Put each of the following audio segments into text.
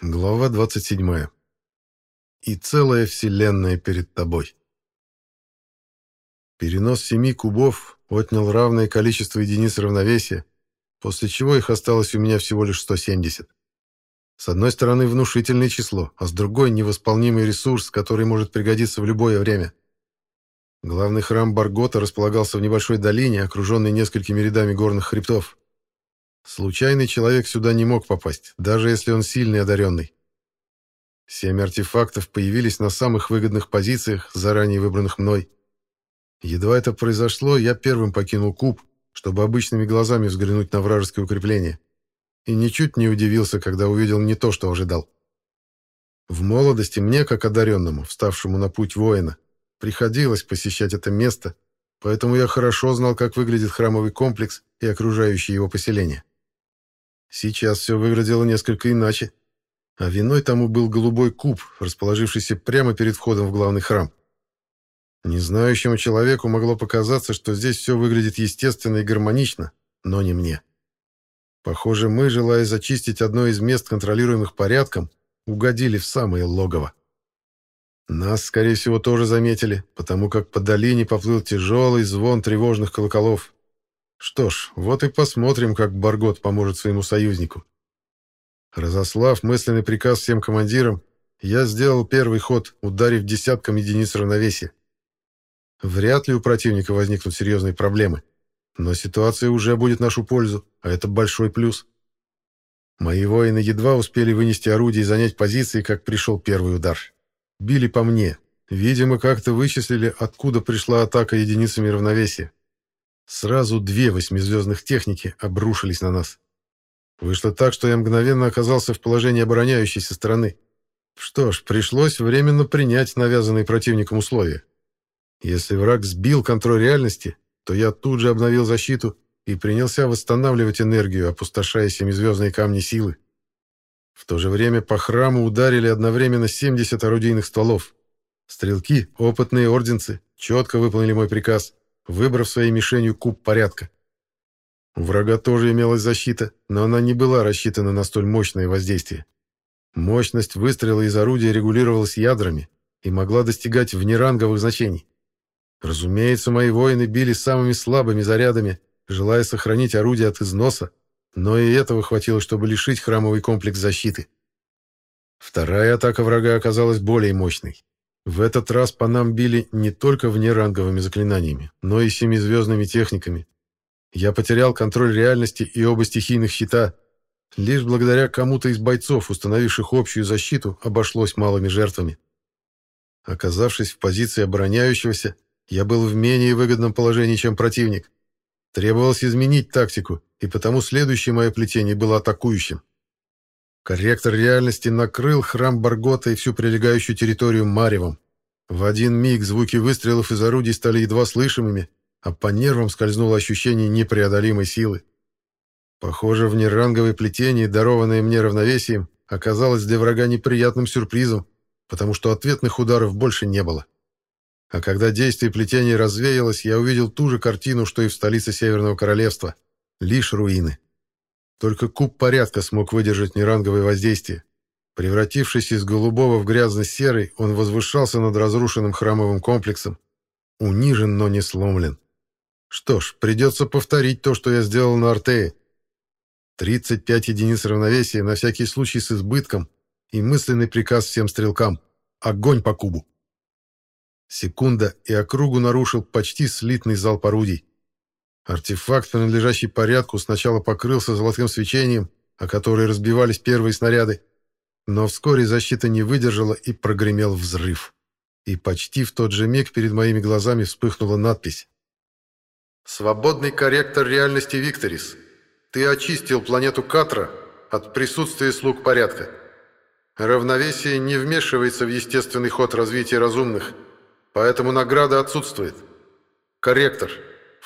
Глава 27. И целая вселенная перед тобой. Перенос семи кубов отнял равное количество единиц равновесия, после чего их осталось у меня всего лишь 170. С одной стороны внушительное число, а с другой невосполнимый ресурс, который может пригодиться в любое время. Главный храм Баргота располагался в небольшой долине, окруженной несколькими рядами горных хребтов. Случайный человек сюда не мог попасть, даже если он сильный одаренный. Семь артефактов появились на самых выгодных позициях, заранее выбранных мной. Едва это произошло, я первым покинул куб, чтобы обычными глазами взглянуть на вражеское укрепление. И ничуть не удивился, когда увидел не то, что ожидал. В молодости мне, как одаренному, вставшему на путь воина, приходилось посещать это место, поэтому я хорошо знал, как выглядит храмовый комплекс и окружающее его поселение. Сейчас все выглядело несколько иначе. А виной тому был голубой куб, расположившийся прямо перед входом в главный храм. Незнающему человеку могло показаться, что здесь все выглядит естественно и гармонично, но не мне. Похоже, мы, желая зачистить одно из мест, контролируемых порядком, угодили в самое логово. Нас, скорее всего, тоже заметили, потому как по долине поплыл тяжелый звон тревожных колоколов. Что ж, вот и посмотрим, как Баргот поможет своему союзнику. Разослав мысленный приказ всем командирам, я сделал первый ход, ударив десятком единиц равновесия. Вряд ли у противника возникнут серьезные проблемы, но ситуация уже будет нашу пользу, а это большой плюс. Мои воины едва успели вынести орудие и занять позиции, как пришел первый удар. Били по мне. Видимо, как-то вычислили, откуда пришла атака единицами равновесия. Сразу две восьмизвездных техники обрушились на нас. Вышло так, что я мгновенно оказался в положении обороняющейся стороны. Что ж, пришлось временно принять навязанные противником условия. Если враг сбил контроль реальности, то я тут же обновил защиту и принялся восстанавливать энергию, опустошая семизвездные камни силы. В то же время по храму ударили одновременно 70 орудийных стволов. Стрелки, опытные орденцы, четко выполнили мой приказ выбрав своей мишенью куб порядка. У врага тоже имелась защита, но она не была рассчитана на столь мощное воздействие. Мощность выстрела из орудия регулировалась ядрами и могла достигать внеранговых значений. Разумеется, мои воины били самыми слабыми зарядами, желая сохранить орудие от износа, но и этого хватило, чтобы лишить храмовый комплекс защиты. Вторая атака врага оказалась более мощной. В этот раз по нам били не только внеранговыми заклинаниями, но и семизвездными техниками. Я потерял контроль реальности и оба стихийных щита. Лишь благодаря кому-то из бойцов, установивших общую защиту, обошлось малыми жертвами. Оказавшись в позиции обороняющегося, я был в менее выгодном положении, чем противник. Требовалось изменить тактику, и потому следующее мое плетение было атакующим. Корректор реальности накрыл храм Баргота и всю прилегающую территорию маревом. В один миг звуки выстрелов из орудий стали едва слышимыми, а по нервам скользнуло ощущение непреодолимой силы. Похоже, внеранговое плетение, дарованное мне равновесием, оказалось для врага неприятным сюрпризом, потому что ответных ударов больше не было. А когда действие плетения развеялось, я увидел ту же картину, что и в столице Северного Королевства. Лишь руины. Только куб порядка смог выдержать неранговое воздействие. Превратившись из голубого в грязно-серый, он возвышался над разрушенным храмовым комплексом. Унижен, но не сломлен. Что ж, придется повторить то, что я сделал на Артее. 35 единиц равновесия на всякий случай с избытком и мысленный приказ всем стрелкам. Огонь по кубу. Секунда, и округу нарушил почти слитный залп орудий. Артефакт, принадлежащий порядку, сначала покрылся золотым свечением, о которое разбивались первые снаряды, но вскоре защита не выдержала и прогремел взрыв. И почти в тот же миг перед моими глазами вспыхнула надпись. «Свободный корректор реальности Викторис, ты очистил планету Катра от присутствия слуг порядка. Равновесие не вмешивается в естественный ход развития разумных, поэтому награда отсутствует. Корректор,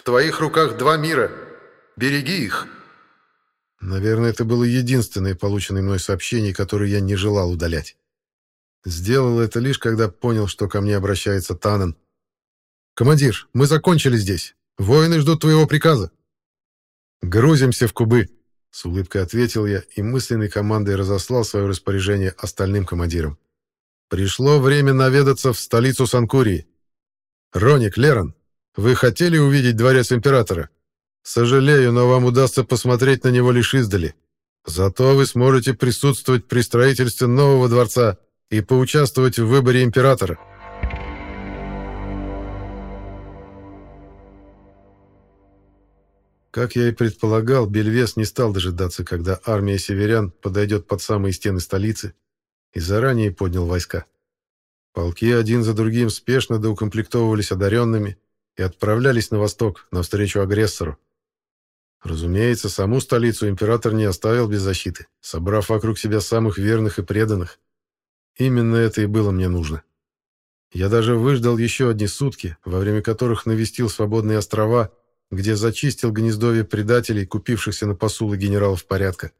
в твоих руках два мира. Береги их». Наверное, это было единственное полученное мной сообщение, которое я не желал удалять. Сделал это лишь, когда понял, что ко мне обращается Танан. «Командир, мы закончили здесь. Воины ждут твоего приказа». «Грузимся в кубы», С улыбкой ответил я и мысленной командой разослал свое распоряжение остальным командирам. Пришло время наведаться в столицу Санкурии. Роник, Лерон, вы хотели увидеть дворец императора? Сожалею, но вам удастся посмотреть на него лишь издали. Зато вы сможете присутствовать при строительстве нового дворца и поучаствовать в выборе императора. Как я и предполагал, Бельвес не стал дожидаться, когда армия северян подойдет под самые стены столицы, и заранее поднял войска. Полки один за другим спешно доукомплектовывались одаренными и отправлялись на восток, навстречу агрессору. Разумеется, саму столицу император не оставил без защиты, собрав вокруг себя самых верных и преданных. Именно это и было мне нужно. Я даже выждал еще одни сутки, во время которых навестил свободные острова где зачистил гнездовье предателей, купившихся на посулы генералов порядка.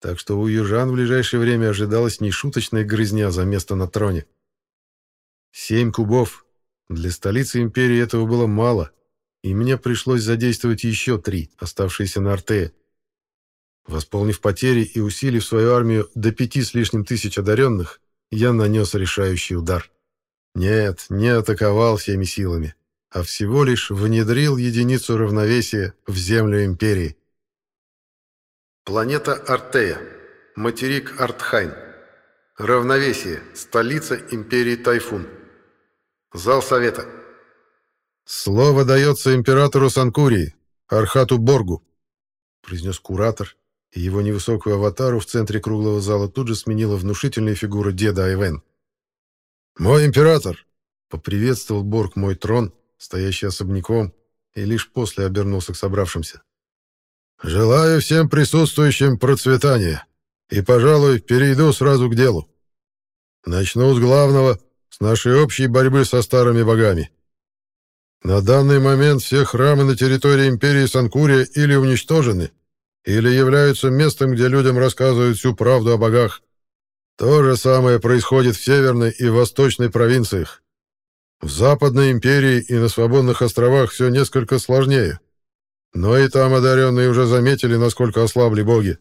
Так что у южан в ближайшее время ожидалась нешуточная грызня за место на троне. Семь кубов. Для столицы империи этого было мало, и мне пришлось задействовать еще три, оставшиеся на Артее. Восполнив потери и усилив свою армию до пяти с лишним тысяч одаренных, я нанес решающий удар. Нет, не атаковал всеми силами а всего лишь внедрил единицу равновесия в землю Империи. Планета Артея. Материк Артхайн. Равновесие. Столица Империи Тайфун. Зал Совета. «Слово дается императору Санкурии, Архату Боргу», произнес куратор, и его невысокую аватару в центре круглого зала тут же сменила внушительная фигура деда Айвен. «Мой император!» — поприветствовал Борг мой трон, стоящий особняком, и лишь после обернулся к собравшимся. «Желаю всем присутствующим процветания, и, пожалуй, перейду сразу к делу. Начну с главного, с нашей общей борьбы со старыми богами. На данный момент все храмы на территории империи Санкурия или уничтожены, или являются местом, где людям рассказывают всю правду о богах. То же самое происходит в северной и восточной провинциях. В Западной империи и на свободных островах все несколько сложнее. Но и там одаренные уже заметили, насколько ослабли боги.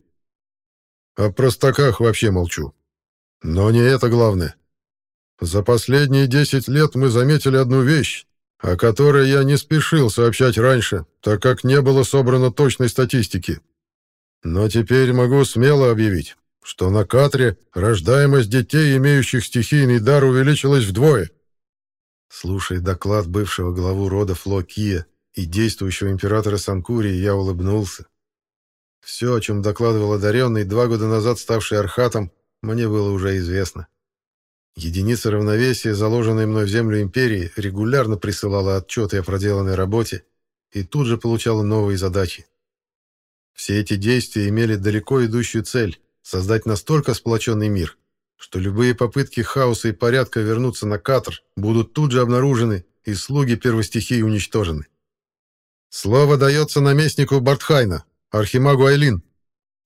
О простаках вообще молчу. Но не это главное. За последние десять лет мы заметили одну вещь, о которой я не спешил сообщать раньше, так как не было собрано точной статистики. Но теперь могу смело объявить, что на Катре рождаемость детей, имеющих стихийный дар, увеличилась вдвое — Слушая доклад бывшего главу рода Флокия и действующего императора Санкурии, я улыбнулся. Все, о чем докладывал одаренный, два года назад ставший архатом, мне было уже известно. Единица равновесия, заложенная мной в землю империи, регулярно присылала отчеты о проделанной работе и тут же получала новые задачи. Все эти действия имели далеко идущую цель — создать настолько сплоченный мир, что любые попытки хаоса и порядка вернуться на Катр будут тут же обнаружены и слуги первостихии уничтожены. Слово дается наместнику Бартхайна, архимагу Айлин.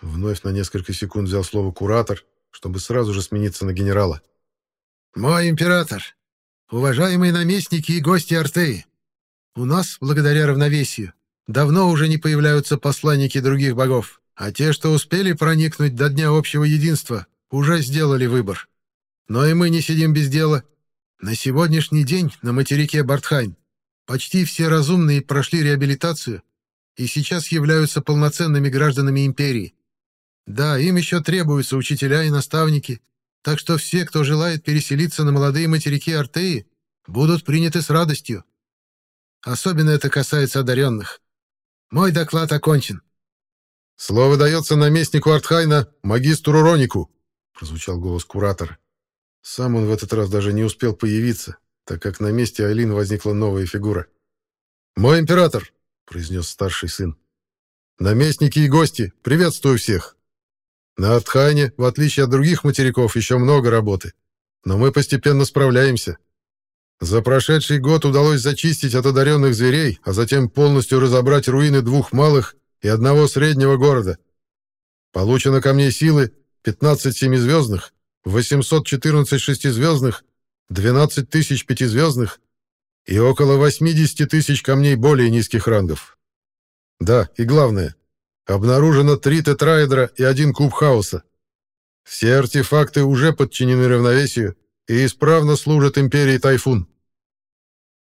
Вновь на несколько секунд взял слово куратор, чтобы сразу же смениться на генерала. «Мой император, уважаемые наместники и гости Артеи, у нас, благодаря равновесию, давно уже не появляются посланники других богов, а те, что успели проникнуть до Дня общего единства, уже сделали выбор. Но и мы не сидим без дела. На сегодняшний день на материке Бартхайн почти все разумные прошли реабилитацию и сейчас являются полноценными гражданами империи. Да, им еще требуются учителя и наставники, так что все, кто желает переселиться на молодые материки Артеи, будут приняты с радостью. Особенно это касается одаренных. Мой доклад окончен. Слово дается наместнику Артхайна, магистру Ронику прозвучал голос куратора. Сам он в этот раз даже не успел появиться, так как на месте Айлин возникла новая фигура. «Мой император!» — произнес старший сын. «Наместники и гости, приветствую всех! На Артхайне, в отличие от других материков, еще много работы, но мы постепенно справляемся. За прошедший год удалось зачистить от одаренных зверей, а затем полностью разобрать руины двух малых и одного среднего города. Получено камней силы 15 семизвездных, 814 шестизвездных, 12 тысяч пятизвездных и около 80 тысяч камней более низких рангов. Да, и главное, Обнаружено три тетраэдра и один куб хаоса. Все артефакты уже подчинены равновесию и исправно служат империи Тайфун.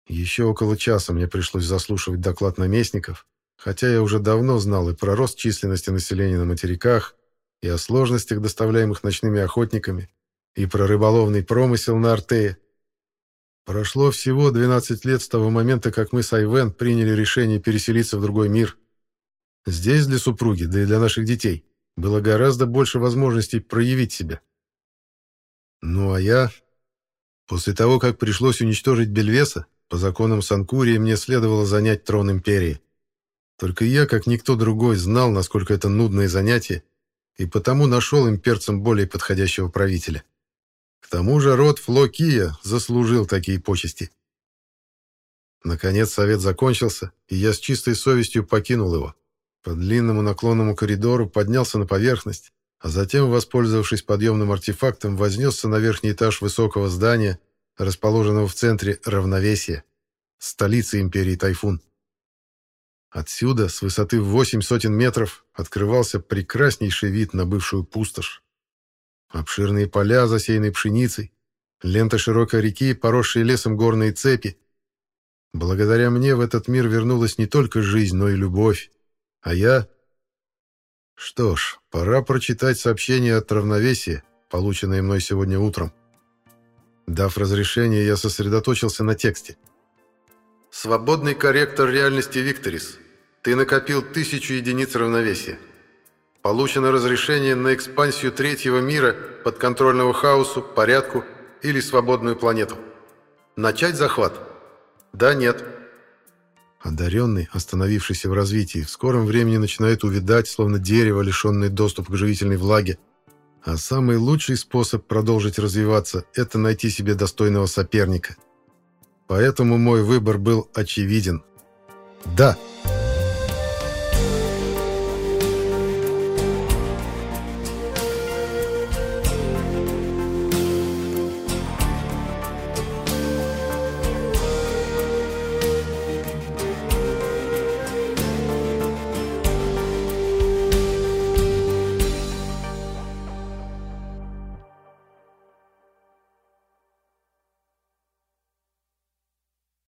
Еще около часа мне пришлось заслушивать доклад наместников, хотя я уже давно знал и про рост численности населения на материках, и о сложностях, доставляемых ночными охотниками, и про рыболовный промысел на Артее. Прошло всего 12 лет с того момента, как мы с Айвен приняли решение переселиться в другой мир. Здесь для супруги, да и для наших детей, было гораздо больше возможностей проявить себя. Ну а я... После того, как пришлось уничтожить Бельвеса, по законам Санкурии мне следовало занять трон империи. Только я, как никто другой, знал, насколько это нудное занятие, и потому нашел имперцам более подходящего правителя. К тому же род Флокия заслужил такие почести. Наконец совет закончился, и я с чистой совестью покинул его. По длинному наклонному коридору поднялся на поверхность, а затем, воспользовавшись подъемным артефактом, вознесся на верхний этаж высокого здания, расположенного в центре равновесия, столицы империи Тайфун. Отсюда, с высоты в восемь сотен метров, открывался прекраснейший вид на бывшую пустошь. Обширные поля, засеянные пшеницей, лента широкой реки, поросшие лесом горные цепи. Благодаря мне в этот мир вернулась не только жизнь, но и любовь. А я... Что ж, пора прочитать сообщение от равновесия, полученное мной сегодня утром. Дав разрешение, я сосредоточился на тексте. «Свободный корректор реальности Викторис. Ты накопил тысячу единиц равновесия. Получено разрешение на экспансию третьего мира, подконтрольного хаосу, порядку или свободную планету. Начать захват? Да, нет. Одаренный, остановившийся в развитии, в скором времени начинает увядать, словно дерево, лишенное доступа к живительной влаге. А самый лучший способ продолжить развиваться – это найти себе достойного соперника. Поэтому мой выбор был очевиден. Да.